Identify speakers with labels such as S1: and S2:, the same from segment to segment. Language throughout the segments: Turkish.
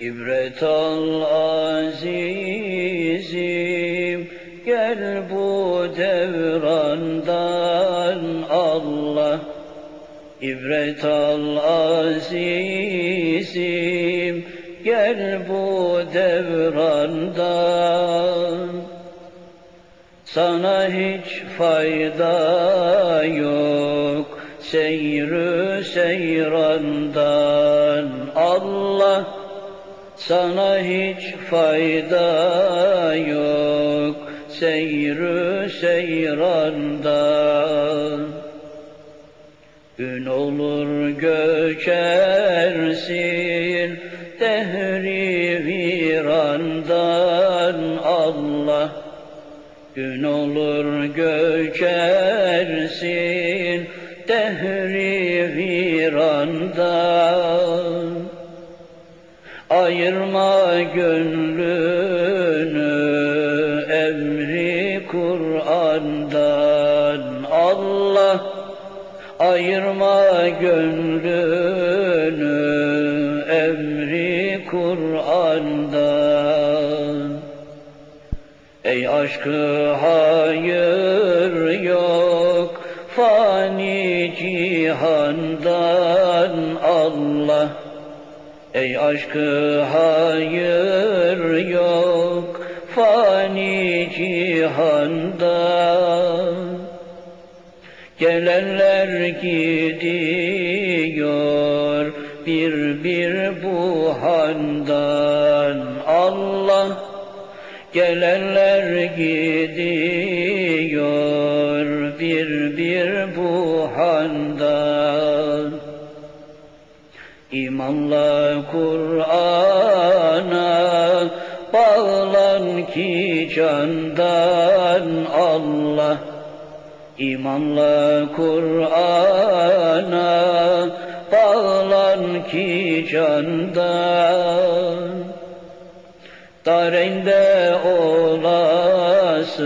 S1: İbret al azizim Gel bu devrandan Allah. İbret al azizim Gel bu devrandan. Sana hiç fayda yok Seyrü seyrandan Allah sana hiç fayda yok Seyrü seyrandan Gün olur göçersin Dehri virandan Allah. Gün olur göçersin Dehri virandan Ayırma gönlünü emri Kur'an'dan. Allah Ayırma gönlünü emri Kur'an'dan. Ey aşkı hayır yok fani cihandan Ey aşkı hayır yok fani cihanda. Gelenler gidiyor bir bir bu handan. Allah Gelenler gidiyor İmanla Kur'an'a bağlan ki candan Allah. İmanla Kur'an'a bağlan ki candan. Darende olasın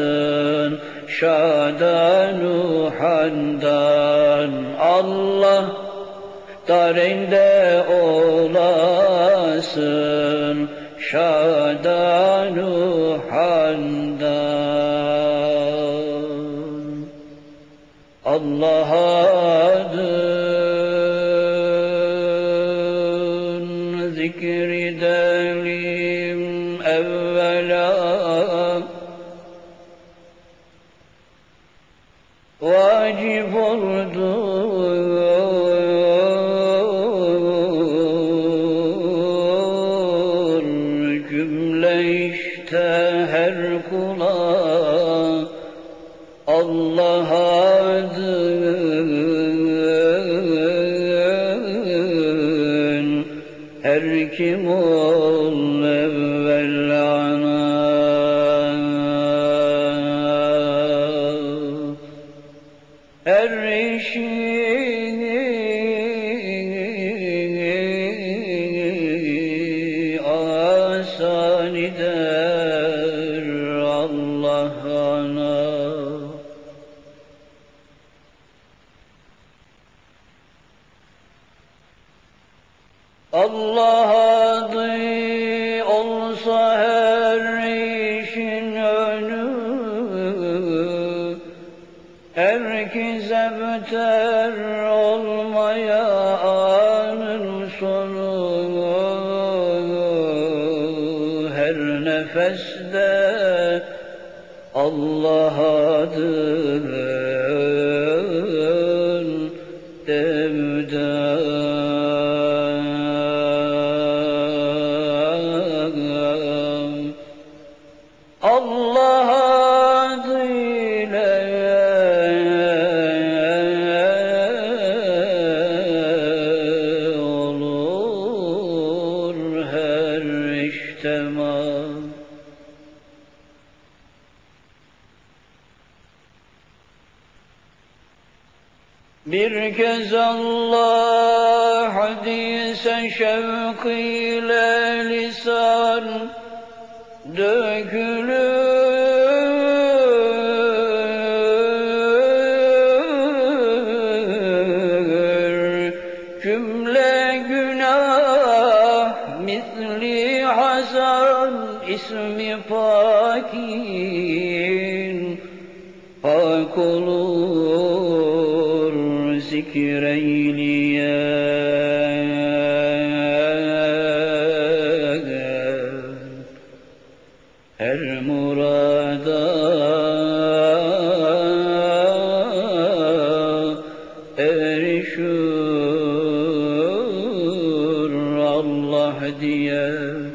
S1: şadanu handan Allah darinde olasın şadanu handan. Allah adın zikredelim evvela Allah adın ismi pakin. Pak olur zikreyleyen Her murada erişur Allah diye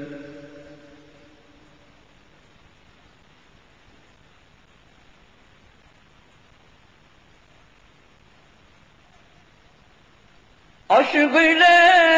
S1: Aşk ile gel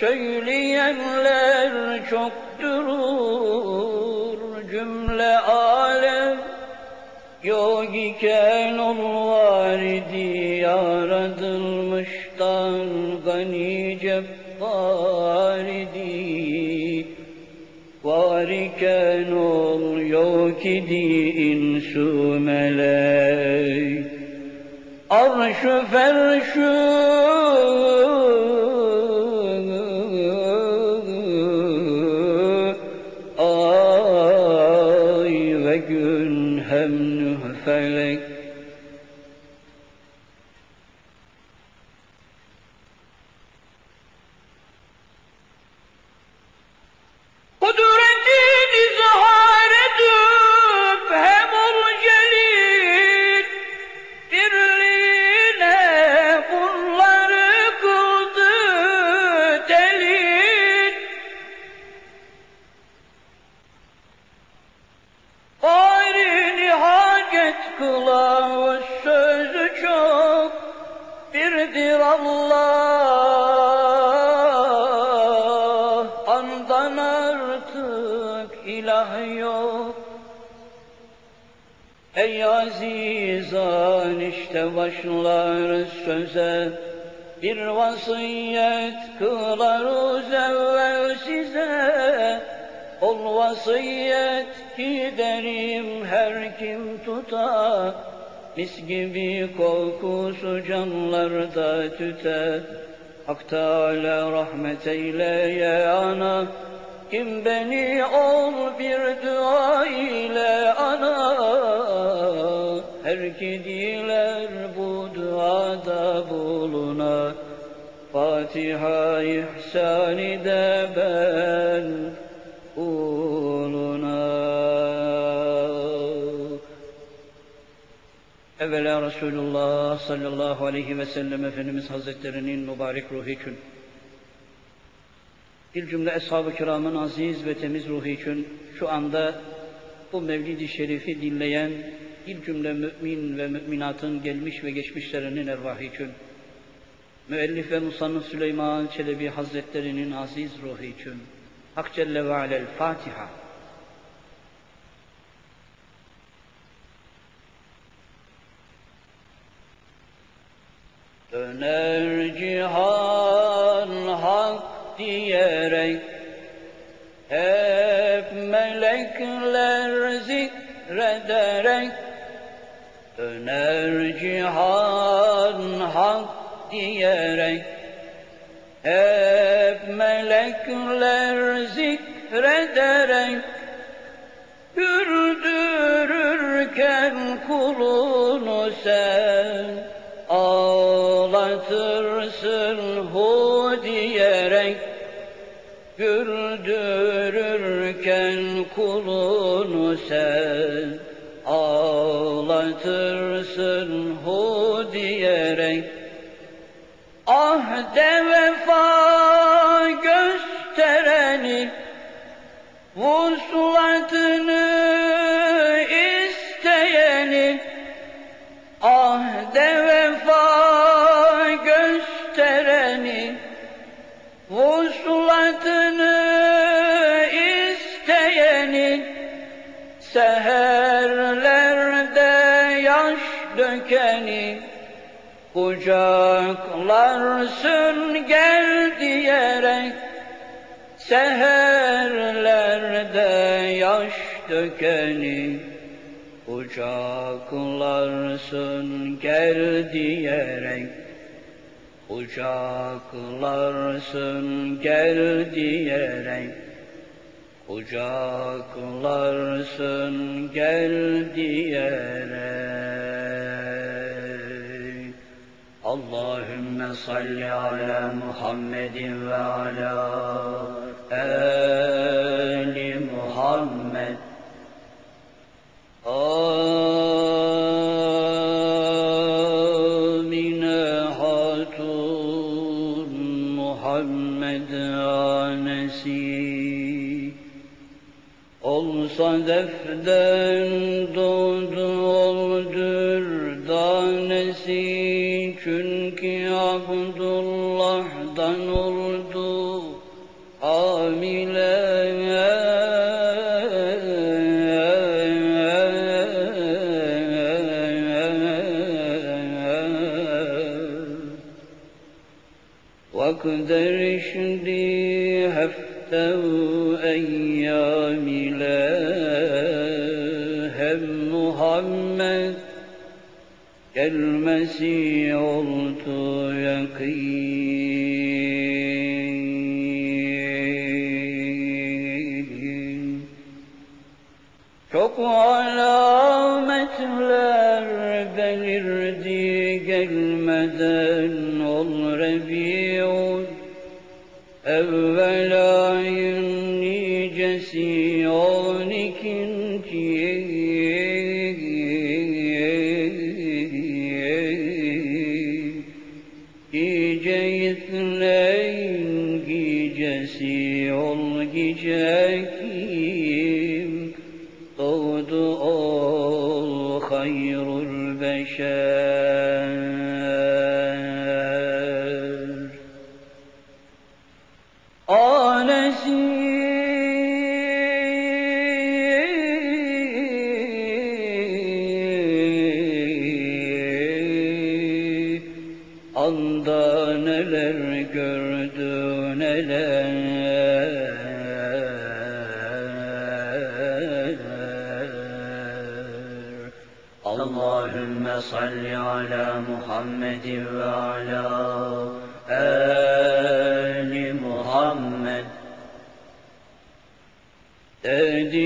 S1: söyleyenler çoktur. Cümle alem yok iken ol var idi yaratılmıştan gani cebbar idi. Var iken ol yok idi insü melek Arş-ı ferşü Ey azizan işte başlar söze. Bir vasiyet kılarız evvel size. Ol vasiyet ki derim her kim tutar Mis gibi kokusu canlarda tüter Hak Teala rahmet eyle ya ana. Kim beni ol bir dua ile ana Her ki diler bu duada buluna Fatiha ihsan de ben uluna Evvela Resulullah sallallahu aleyhi ve sellem Efendimiz Hazretlerinin mübarek ruhu için bir cümle Eshab-ı Kiram'ın aziz ve temiz ruhu için şu anda bu Mevlid-i Şerif'i dinleyen bir cümle mümin ve müminatın gelmiş ve geçmişlerinin ervahı için? Müellif ve musannıf Süleyman Çelebi Hazretlerinin aziz ruhu için. Hak Celle ve Alel Fatiha. Döner cihan hak diyerek Hep melekler zikrederek Döner cihan hak diyerek Hep melekler zikrederek Güldürürken kulunu sen Ağlatırsın hu diyerek Güldürürken kulunu sen Ağlatırsın hu diyerek Ah de vefa Kucaklarsın gel diyerek Seherlerde yaş dökeni. Kucaklarsın gel diyerek Kucaklarsın gel diyerek Kucaklarsın gel diyerek Allahümme salli ala Muhammedin ve ala Ali Muhammed. Amine Hatun Muhammed anesi. Olsa defden doğdu Abdullah'dan oldu. Hamile Vakder şimdi hafta eyyam ile hem Muhammed gelmesi oldu yakin. Çok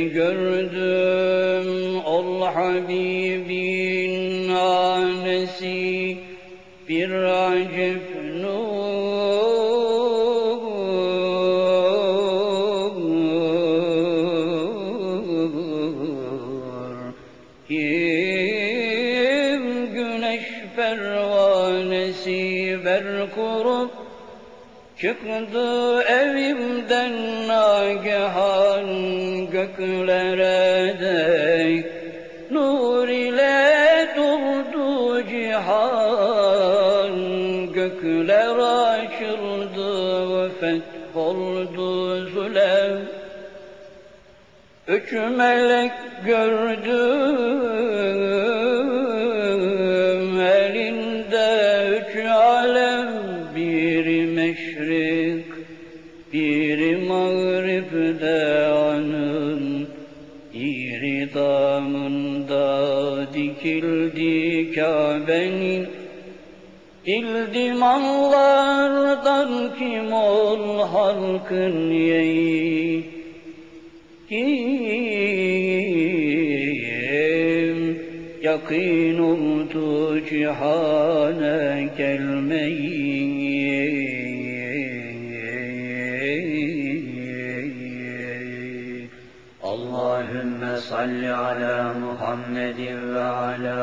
S1: gördüm ol Habibin annesi bir acep nur. Kim güneş pervanesi ber kurup Çıktı evimden nagehan göklere dek Nur ile doldu cihan. Gökler açıldı ve fetholdu zulem. Üç melek gördüm elinde üç alem. Biri meşrik, biri mağribde dikildi Kabe'nin. İldimanlardan kim ol halkın yeği? Kim yakın oldu cihana gelmeyi? صل على محمد وعلى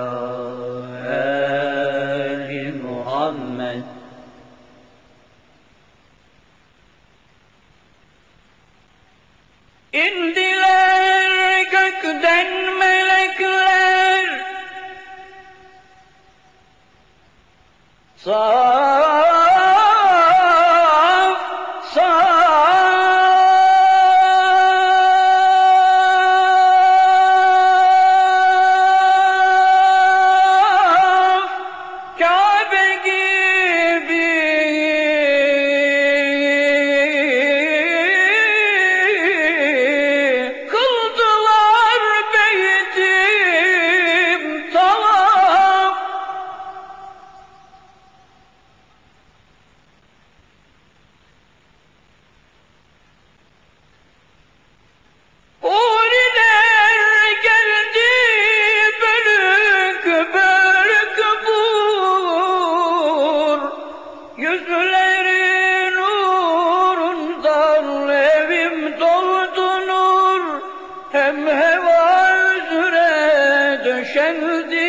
S1: hem heva üzere döşendi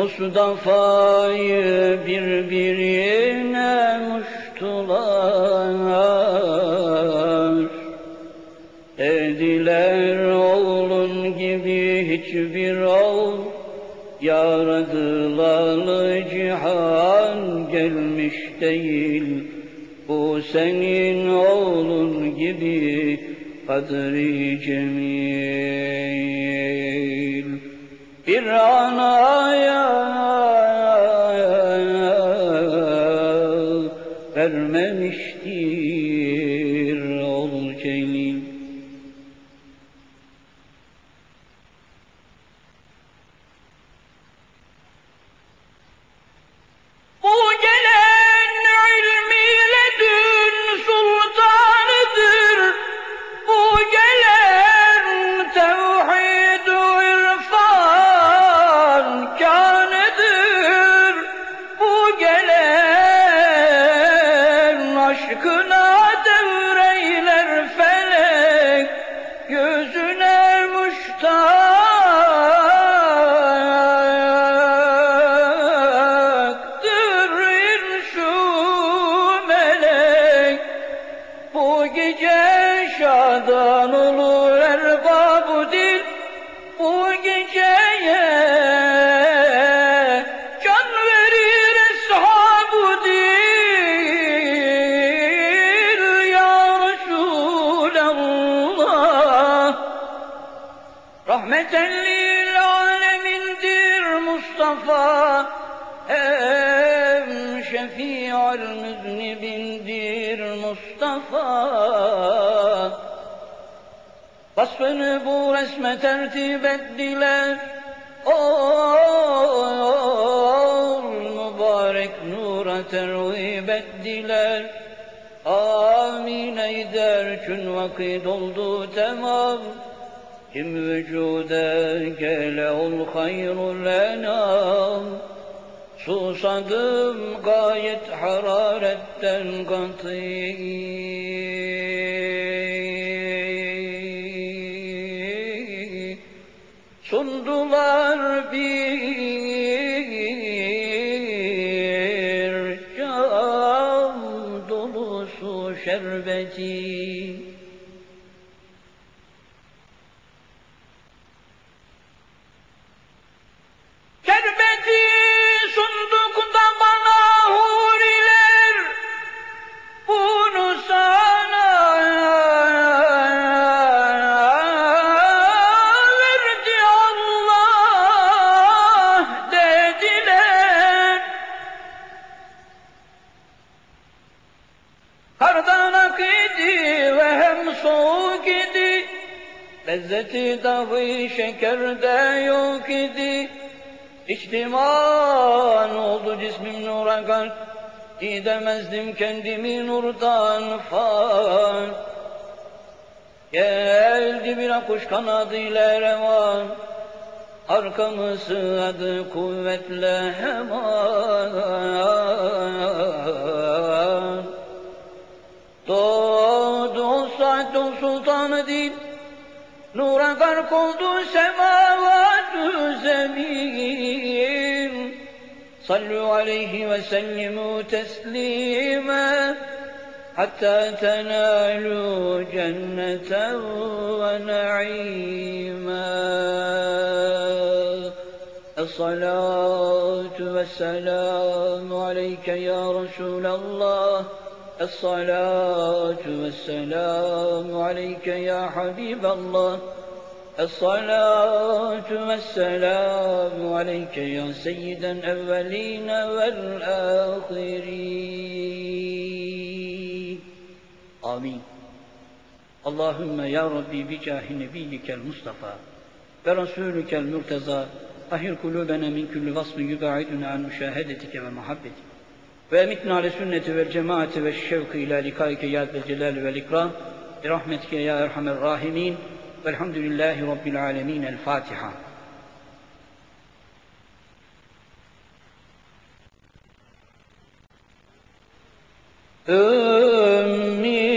S1: Mustafa'yı birbirine muştular. Dediler oğlun gibi hiçbir ol Yaradılalı cihan gelmiş değil. Bu senin oğlun gibi kadri cemil. Bir ana vakit oldu tamam Kim vücuda gele ol hayrul enam. Susadım gayet hararetten katıyım sundular bir cam dolusu şerbeti. Lezzeti dahi şekerde yok idi. İçtiman oldu cismim nura gark. Gidemezdim kendimi nurdan far. Geldi bir kuş kanadıyla revan. Arkamı sığadı kuvvetle hemen. نور کر قوت سماوات والزمین صلوا عليه وسلموا تسليما حتى تنالوا جنة ونعيما. الصلاة والسلام عليك يا رسول الله. الصلاة والسلام عليك يا حبيب الله الصلاة والسلام عليك يا سيد الأولين والآخرين آمين اللهم يا ربي بجاه نبيك المصطفى ورسولك المرتضى طهر قلوبنا من كل وصف يبعدنا عن مشاهدتك ومحبتك وأمتنا على السنة والجماعة والشوق إلى لقائك يا ذا الجلال والإكرام برحمتك يا أرحم الراحمين والحمد لله رب العالمين الفاتحة Ümmi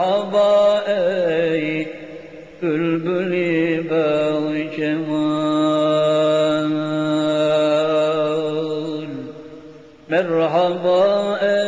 S1: merhaba ey Bülbülü bağ cemal Merhaba ey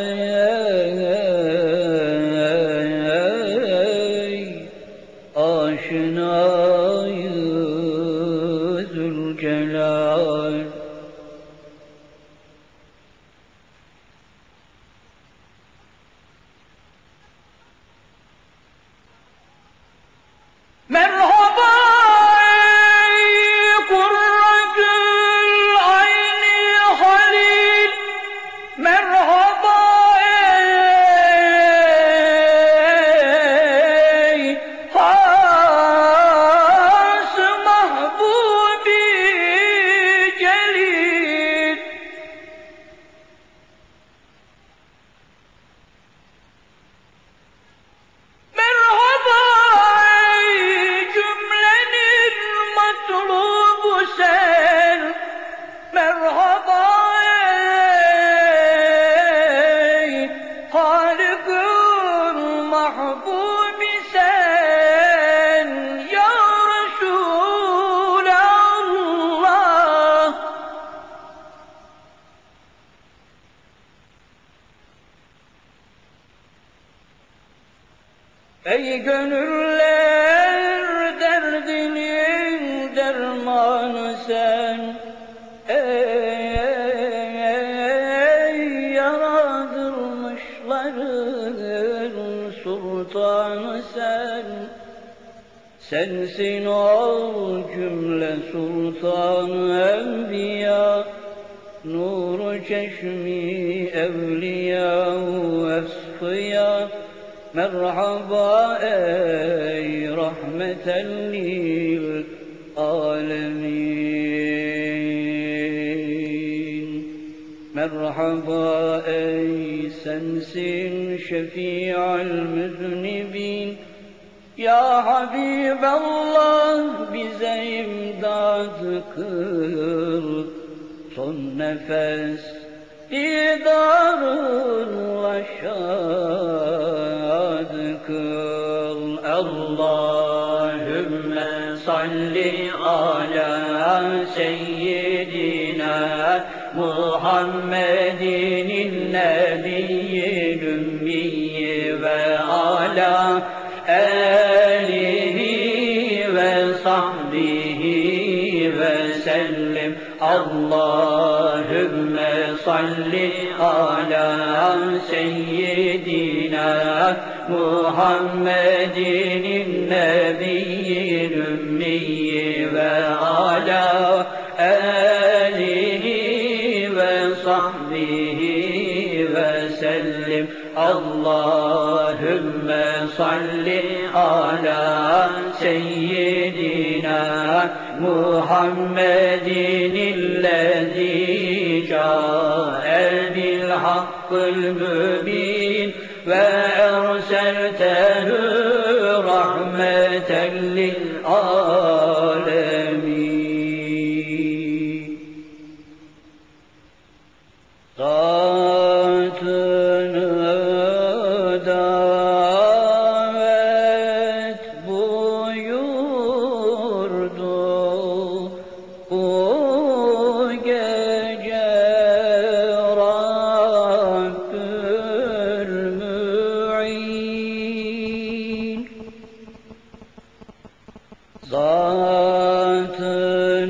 S1: Ey gönüller derdinin dermanı sen. Ey yaradılmışların sultanı sen. Sensin o cümle sultan enbiya. Nuru çeşmi evliya esfiya Merhaba ey rahmeten lil alemin. Merhaba ey sensin şefi'al müznibin. Ya Habiballah bize imdad kıl. Son nefes didarınla şad kıl Allahümme salli ala seyyidina Muhammedin nebiyyil ümmiyyi ve ala alihi ve sahbihi ve sellim. Allahümme salli ala seyyidina Muhammedin nebiyyil ümmiyyi ve ala alihi ve sahbihi ve sellim. Allahümme salli ala seyyidina Muhammedin illezî câe bil hakkıl mübin ve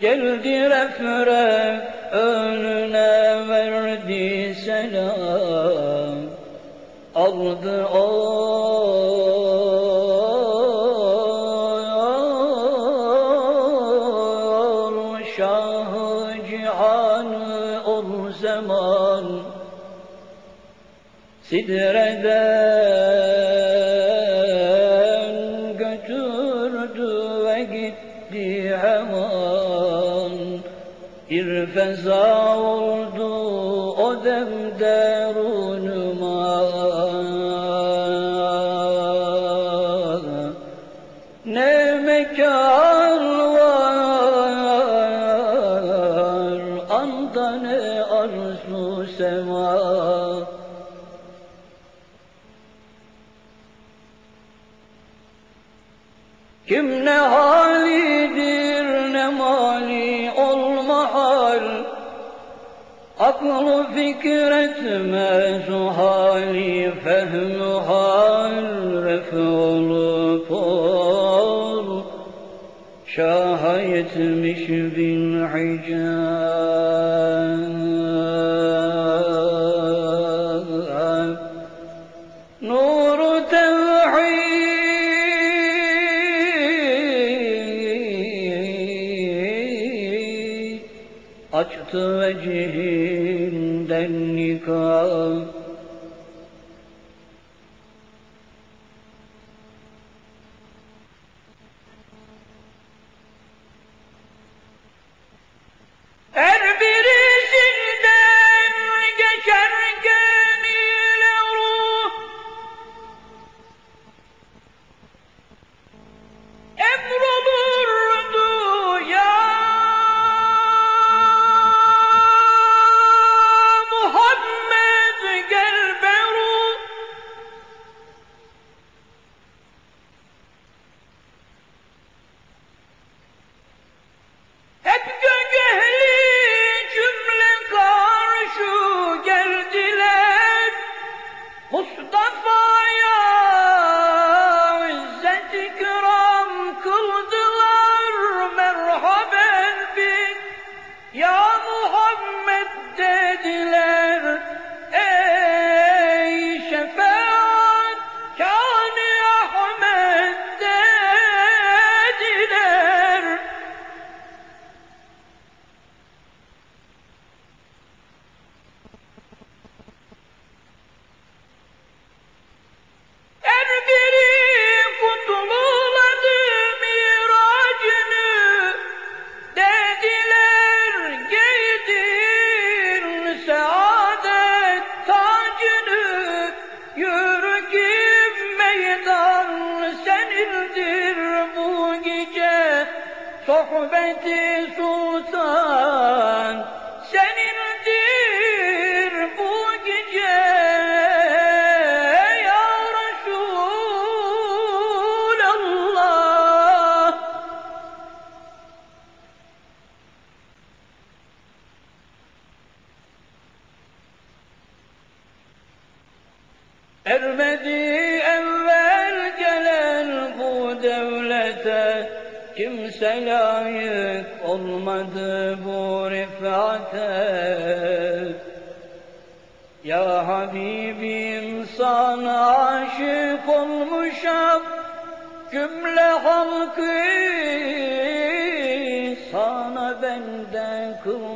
S1: Geldi refre önüne verdi selam. Aldı or Şahı cihanı ol Sidreden So. العقل فكرة ما زحالي فهمها الرفع الأطار شاها يتمش بالعجاب نور توحيد أجت وجهي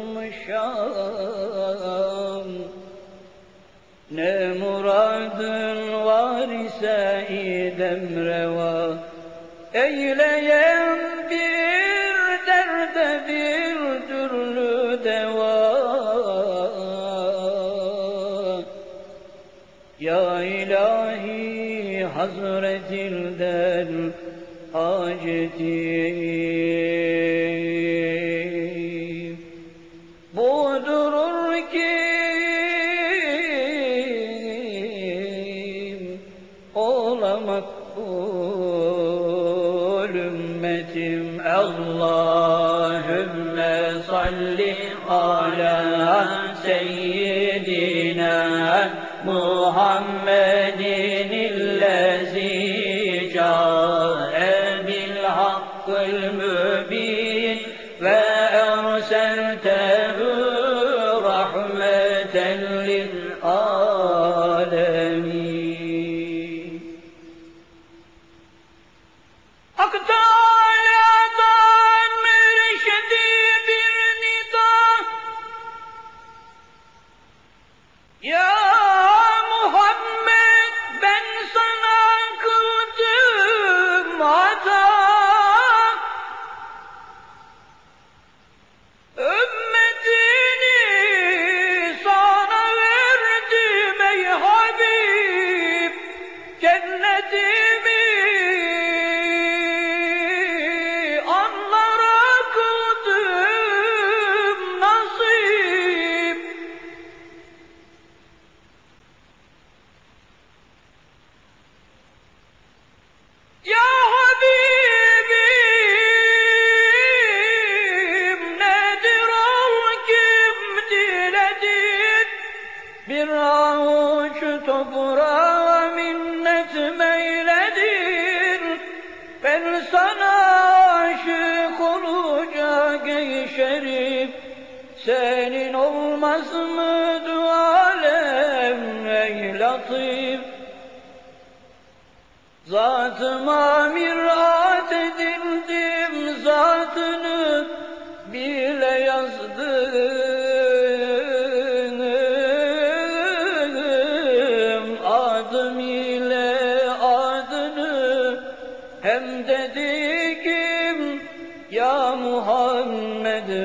S1: olmuşam. Ne muradın var ise idem reva. Eyleyen bir derde bir türlü deva. Ya ilahi hazretilden hacetim Muhammedin illezi ca'e bil hakkıl mübin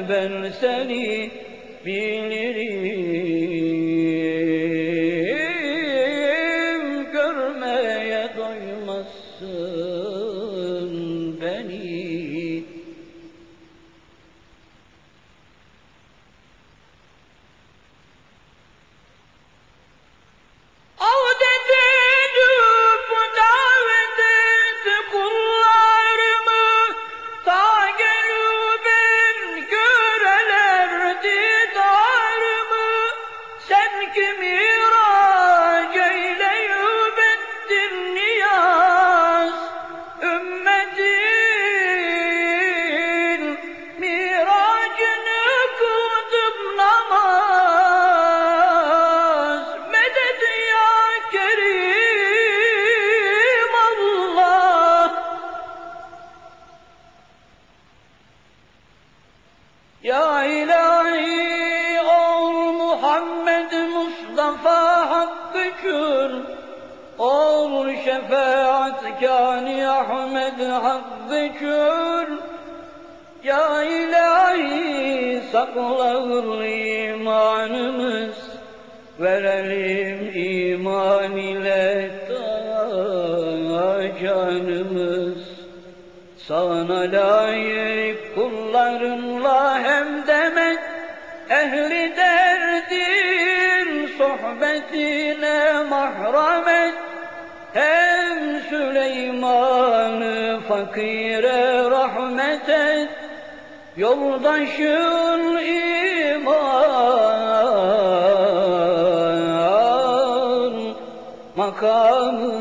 S1: ben seni bilirim ta canımız Sana layık kullarınla hem demet Ehli derdin sohbetine mahremet Hem Süleyman'ı fakire rahmet et. Yoldaşın iman Makamın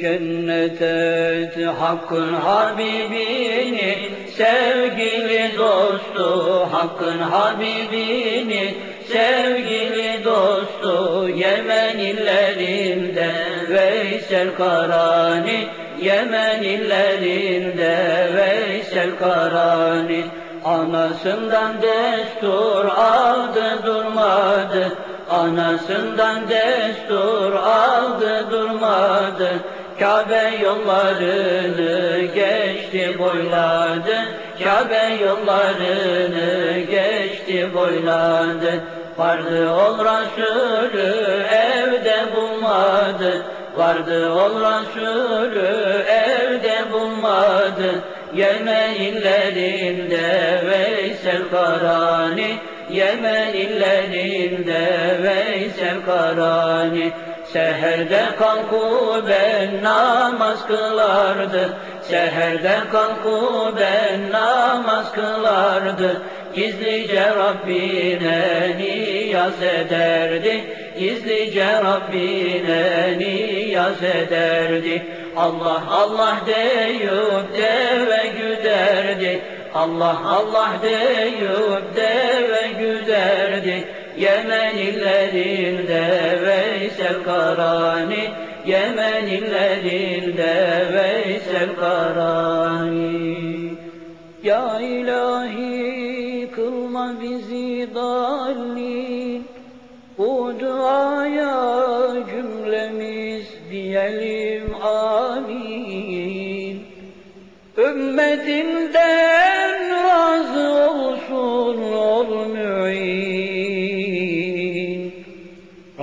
S1: cennet et Hakkın Habibini sevgili dostu. Hakkın Habibini sevgili dostu. Yemen illerinde Veysel Karani. Yemen illerinde Veysel Karani. Anasından destur aldı durmadı Anasından destur aldı durmadı. Kabe yollarını geçti boyladı. Kabe yollarını geçti boyladı.
S2: Vardı ol Resulü evde bulmadı. Vardı ol Resulü evde bulmadı. Yemen illerinde Veysel Karani Yemen illerinde Veysel Karani Seherde kalkıp ben namaz kılardı. Seherde kalkıp ben namaz kılardı. Gizlice Rabbine niyaz ederdi. Gizlice Rabbine niyaz ederdi. Allah Allah deyip deve güderdi. Allah Allah deyip deve güderdi Yemen illerinde Veysel Karani Yemen illerinde Veysel Karani
S1: Ya ilahi kılma bizi dalin Bu duaya cümlemiz diyelim amin. Ümmetinden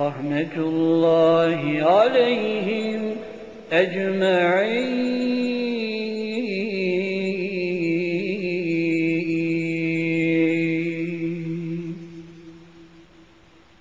S1: رحمة الله عليهم أجمعين.